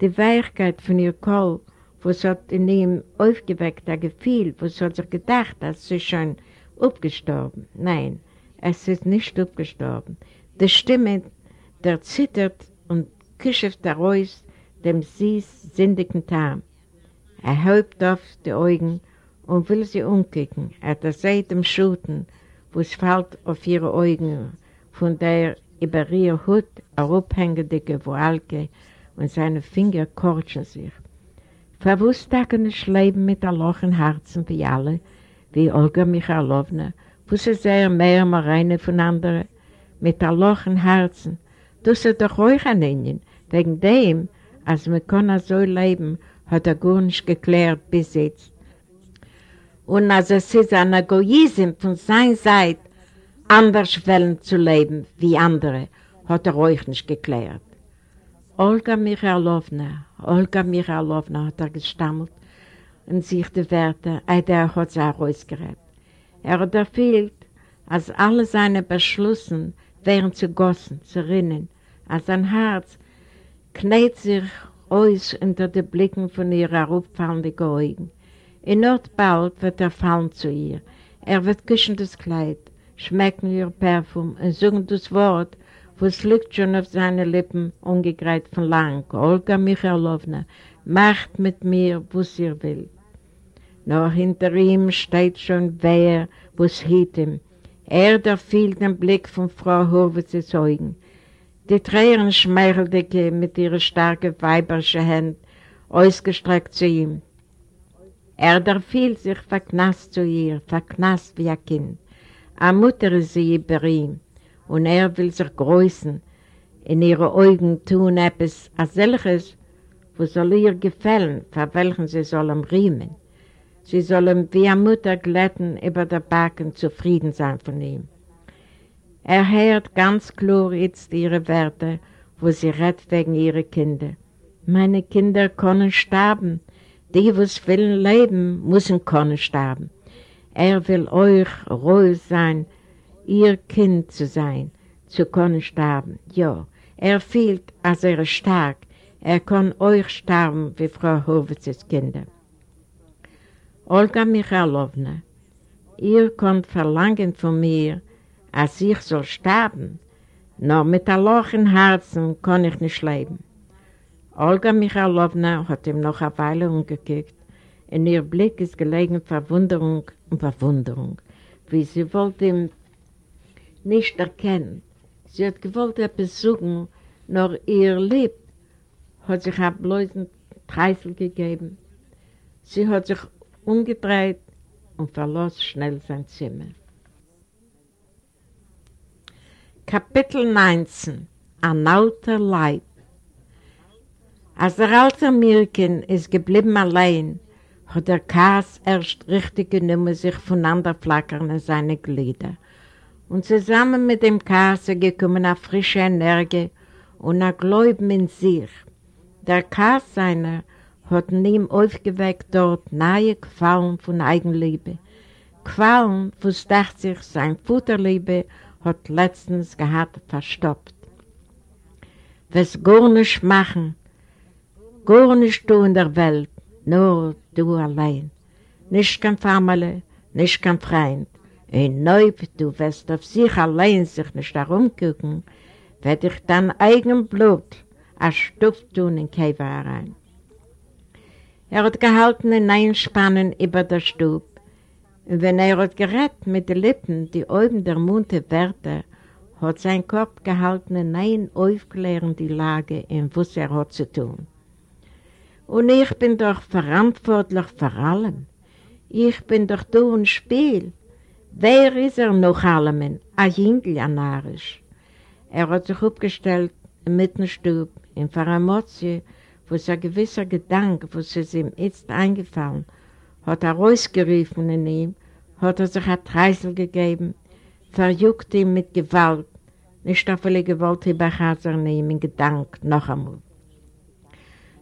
Die Weichkeit von ihr Kohl, was hat in ihm aufgeweckt, ein Gefühl, was hat sich gedacht, dass sie schon abgestorben. Nein, es ist nicht abgestorben. Die Stimme, der zittert und kischeft daraus dem süß sindigen Tarn. Er häupt auf die Augen und will sie umkicken. Er hat seit dem Schuten, wo es fällt auf ihre Augen, von der über ihr Hut herabhängende Woalke und seine Finger kortschen sich. Verwusst er nicht leben mit einem Loch im Herzen wie alle, wie Olga Michalowna, wo sie sehr mehr mal reine von anderen, mit einem Loch im Herzen. Das ist doch euch an ihnen, wegen dem, als wir können so leben, hat er gar nicht geklärt bis jetzt. Und als es ist ein Egoism von seiner Seite, anders wollen zu leben wie andere, hat er euch nicht geklärt. Olga Michalowna, Olga Michalowna, hat er gestammelt und sich die Werte, der hat sie auch ausgerät. Er hat erfüllt, als alle seine Beschlüsse wären zu gossen, zu rinnen, als sein Herz knät sich aus unter den Blicken von ihrer herabfallenden Augen. In Ort bald wird er fallen zu ihr. Er wird küssen das Kleid, schmecken ihr Parfum und sagen das Wort, was liegt schon auf seinen Lippen, ungegreit von lang. Olga Michalowna, macht mit mir, was ihr will. Noch hinter ihm steht schon wer, was hielt ihm. Er, fiel den Blick von Frau Hurwitzes Augen. Die Tränen schmeichelte mit ihren starken weiberischen Händen, ausgestreckt zu ihm. Er fiel sich verknast zu ihr, verknast wie ein Kind. Eine sie über ihm, und er will sich grüßen, in ihre Augen tun etwas als solches, wo soll ihr gefallen, für welchen sie soll ihm riemen. Sie soll ihm wie eine Mutter glätten über der Backen zufrieden sein von ihm. Er hört ganz klar jetzt ihre Werte, wo sie redet wegen ihrer Kinder. Meine Kinder können sterben. Die, was willen leben, müssen können sterben. Er will euch ruhig sein, ihr Kind zu sein, zu können sterben. Ja, Er fühlt, als er ist stark. Er kann euch sterben, wie Frau Howitzes Kinder. Olga Michailowna, ihr könnt verlangen von mir, als ich soll sterben, nur mit einem Loch im Herzen kann ich nicht leben. Olga Michailowna hat ihm noch eine Weile umgekickt. In ihr Blick ist gelegen Verwunderung und Verwunderung, wie sie wollte ihm nicht erkennen. Sie hat gewollt etwas suchen, nur ihr Lieb hat sich einen bloßen Treißel gegeben. Sie hat sich umgedreht und verlor schnell sein Zimmer. Kapitel 19 Ein alter Leib Als der alte Mirken ist geblieben allein, hat der Kass erst richtig genommen sich voneinander flackern in seine Glieder. Und zusammen mit dem ist gekommen eine frische Energie und ein Gläuben in sich. Der Kass seiner hat in ihm aufgeweckt dort neue Qualen von Eigenliebe. Qualen, wo es dachte sich, sein Futterliebe hat letztens gehabt verstoppt. Was gar nicht machen, gar nicht du in der Welt, nur du allein. Nicht kein Familie, nicht kein Freund. Ein Neub, du wirst auf sich allein sich nicht herumgucken, wird dich dein eigen Blut als Stuff tun in Käfer rein. Er hat gehalten in Einspannen über der Stub. Und wenn er hat gerät mit den Lippen, die oben der Munde Werte, hat sein Kopf gehalten in ein aufklären die Lage, in was er hat zu tun. Und ich bin doch verantwortlich vor allem. Ich bin doch du und Spiel. Wer ist er noch allem? Ein Jüngel, ein Narisch. Er hat sich aufgestellt im Mittenstub, in Faramotje, wo es ein gewisser Gedanke, was es ihm jetzt eingefallen, hat er rausgerufen in ihm, hat er sich ein Treißel gegeben, verjuckt ihn mit Gewalt, nicht auf alle Gewalt überhasern nehmen, in Gedanken noch einmal.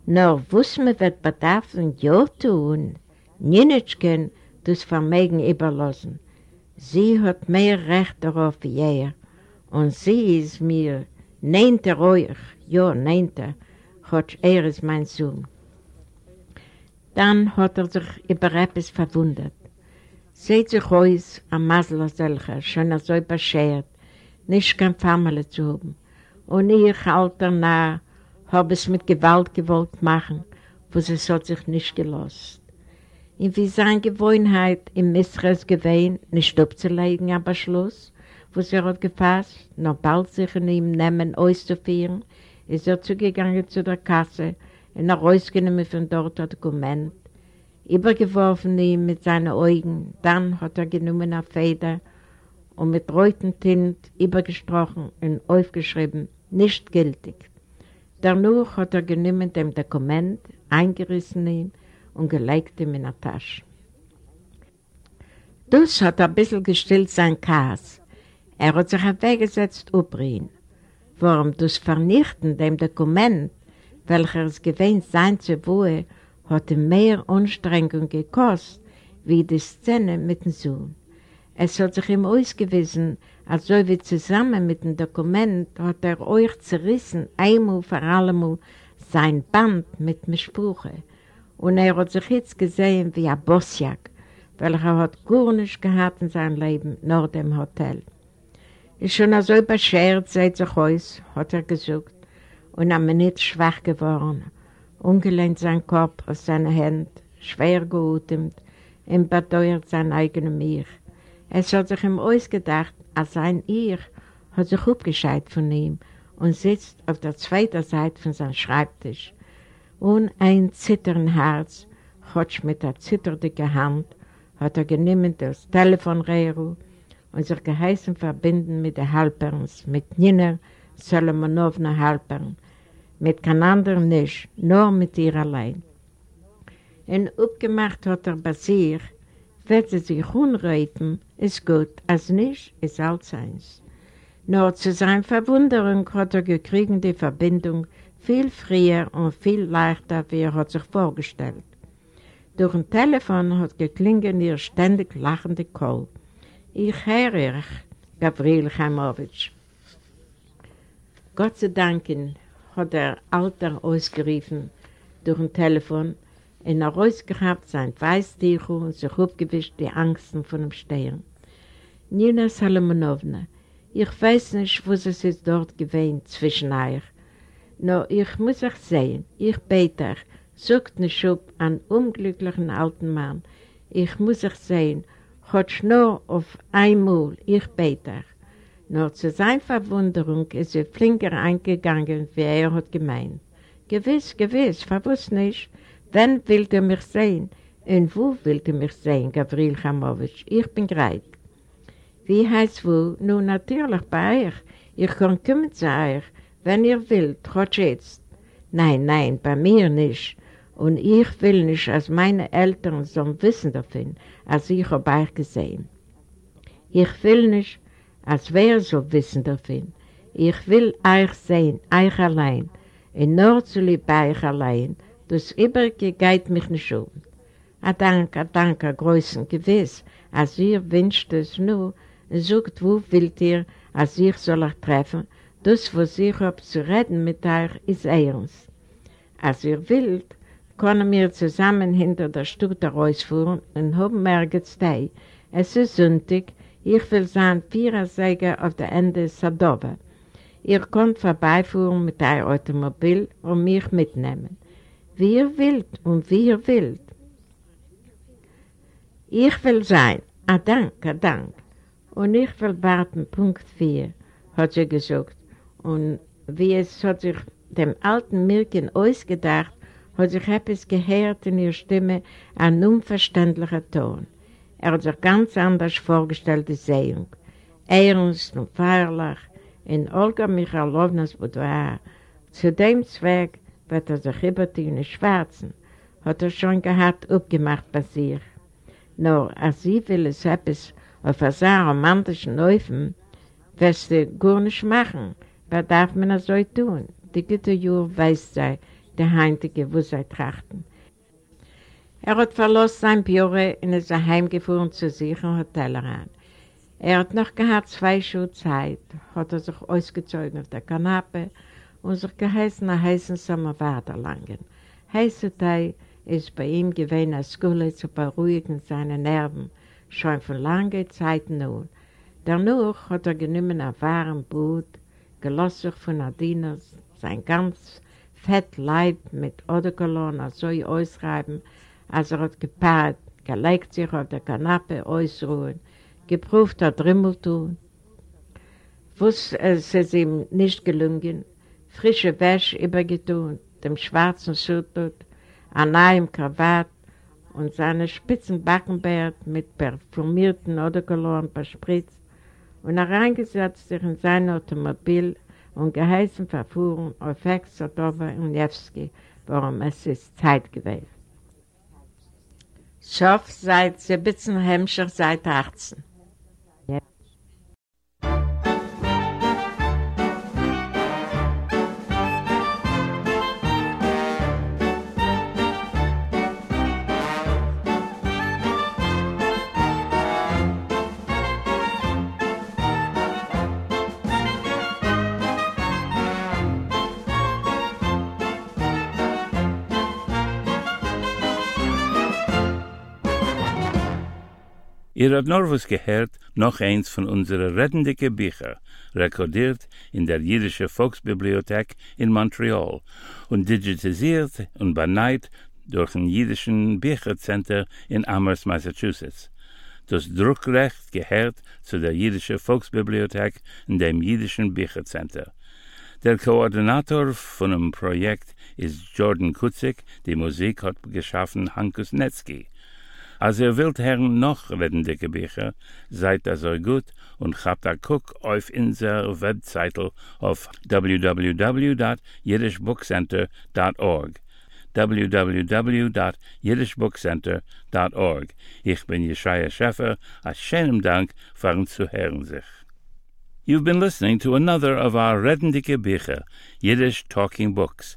Nur was man wird bedarf und ja tun, Nienitschken das Vermögen überlassen. Sie hat mehr Recht darauf wie er, und sie ist mir, nehmt er euch, ja, nehmt er, hat er ist mein Sohn. Dann hat er sich über etwas verwundert. Seht sich aus, ein Masler solcher, schon so beschert, nicht kein Familie zu haben. Und ich, alter Narr, habe es mit Gewalt gewollt machen, wo es hat sich nicht gelost. Und wie seine Gewohnheit im Missres gewesen, nicht abzulegen, aber Schluss, wo sie hat gefasst, noch bald sich in ihm nehmen, auszuführen, ist er zugegangen zu der Kasse und er rausgenommen von dort ein Dokument, übergeworfen ihm mit seinen Augen, dann hat er genommen eine Feder und mit rotem Tint übergesprochen und aufgeschrieben, nicht gültig. Danach hat er genommen dem Dokument, eingerissen ihm und gelegt ihm in der Tasche. Das hat ein bisschen gestillt sein Chaos. Er hat sich weggesetzt, übrigens warum das Vernichten dem Dokument, welcher es gewähnt sein zu wohl, hat ihm mehr Anstrengung gekostet, wie die Szene mit dem Sohn. Es hat sich ihm ausgewiesen, als so wie zusammen mit dem Dokument hat er euch zerrissen, einmal vor allem sein Band mit dem Spruch. Und er hat sich jetzt gesehen wie ein Bossjak, welcher hat gar nicht gehabt in seinem Leben, nur dem Hotel. Ist schon so beschert, seit sich aus, hat er gesagt, und am Minute schwach geworden, ungelehnt sein Kopf aus seinen Händen, schwer geatemt, und beteuert sein eigenes Mir. Es hat sich ihm ausgedacht, als sein Ir hat sich abgescheit von ihm und sitzt auf der zweiten Seite von seinem Schreibtisch. Und ein zitterndes Herz, hat mit der zitternden Hand, hat er genommen das Telefonrero und sich geheißen verbinden mit den Halperns, mit Nina Solomonowna Halpern, mit kein anderem nicht, nur mit ihr allein. Und abgemacht hat er bei sich, wenn sie sich unreiten, ist gut, als nicht, ist alles eins. Nur zu seiner Verwunderung hat er gekriegt die Verbindung viel früher und viel leichter, wie er hat sich vorgestellt. Durch ein Telefon hat geklingelt ihr ständig lachende Kohl. Ich höre euch, Gabriel Chaimowitsch. Gott sei Dank hat der Alter ausgerufen durch ein Telefon und er rausgehabt sein Weißtuch und sich aufgewischt die Angsten von dem Stehen. Nina Salomonowna, ich weiß nicht, was es ist dort gewesen zwischen euch. Nur ich muss euch sehen, ich bete euch, sucht nicht auf einen unglücklichen alten Mann. Ich muss euch sehen, hat nur auf einmal, ich bete euch. Nur zu seiner Verwunderung ist er flinker eingegangen, wie er hat gemeint. Gewiss, gewiss, verwusst nicht. Wann willt ihr mich sehen? Und wo willt ihr mich sehen, Gabriel Chamowitsch? Ich bin bereit. Wie heißt wo? Nun, natürlich bei euch. Ich kann kommen zu euch, wenn ihr wollt, trotz jetzt. Nein, nein, bei mir nicht. Und ich will nicht, dass meine Eltern sollen wissen davon, als ich habe euch gesehen. Ich will nicht, als wer so wissen davon. Ich will euch sehen, euch allein, und nur zu lieb euch allein, das Übrige geht mich nicht um. A Dank, a Dank, a Größen, gewiss, als ihr wünscht es nur, sucht, wo wollt ihr, als ich soll euch treffen, das, was ich hab zu reden mit euch, ist ernst. Als ihr wollt, können wir zusammen hinter der Stute rausfuhren und haben merkt Es ist Sonntag, ich will sein Vierersäger auf der Ende Sadova. Ihr könnt vorbeifuhren mit eurem Automobil und mich mitnehmen. Wie ihr wollt und wie ihr wollt. Ich will sein. A Dank, a Dank. Und ich will warten, Punkt 4, hat sie gesagt. Und wie es hat sich dem alten Mirken ausgedacht, hat sich etwas gehört in ihrer Stimme, ein unverständlicher Ton. Er hat sich ganz anders vorgestellt, die Sehung. Ernst und feierlich in Olga Michalownas Boudoir. Zu dem Zweck wird er sich übertun in Schwarzen, hat er schon gehabt, abgemacht bei sich. Nur, als sie will es etwas auf sehr romantischen Läufen, wirst du gar nicht machen. Was darf man das so tun? Die gute Jür weiß sei, der Heintige, wo sie trachten. Er hat verlassen sein Büro und ist heimgefahren zu sich im Hotel. Er hat noch gehabt zwei Schuhe Zeit, hat er sich ausgezogen auf der Kanape und sich geheißen einen heißen Sommer langen. Heiße Tei ist bei ihm gewesen, als Schule zu beruhigen seine Nerven, schon von langer Zeit nun. Danach hat er genommen ein warmes Boot, gelassen von Adinas, sein ganz fett Leib mit Odekolon so ausreiben, als er hat gepaart, gelegt sich auf der Kanape ausruhen, geprüft hat Rimmeltun. Was es ist ihm nicht gelungen, frische Wäsche übergetun, dem schwarzen Schutut, ein neuem Krawatt und seine spitzen Backenbärt mit perfumierten Odekolon bespritzt und er reingesetzt sich in sein Automobil und geheißen verfuhren auf Hexadova und Nevsky, warum es ist Zeit gewesen. Schof seit 17 Hemmscher seit 18. Ihr habt noch was gehört, noch eins von unseren rettendicke Bücher, rekordiert in der Jüdische Volksbibliothek in Montreal und digitalisiert und beneit durch ein Jüdischen Büchercenter in Amherst, Massachusetts. Das Druckrecht gehört zu der Jüdische Volksbibliothek in dem Jüdischen Büchercenter. Der Koordinator von dem Projekt ist Jordan Kutzik, die Musik hat geschaffen Hankus Netzki. Als ihr wollt hören noch redendicke Bücher, seid das so gut und habt a guck auf unser Webseite auf www.jiddishbookcenter.org www.jiddishbookcenter.org Ich bin Jeschaya Scheffer, a schönem Dank uns zu hören sich. You've been listening to another of our redendicke Bücher, Yiddish Talking Books,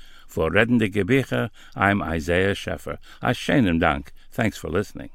For Reddende Gebiche, I'm Isaiah Scheffer. A Dank. Thanks for listening.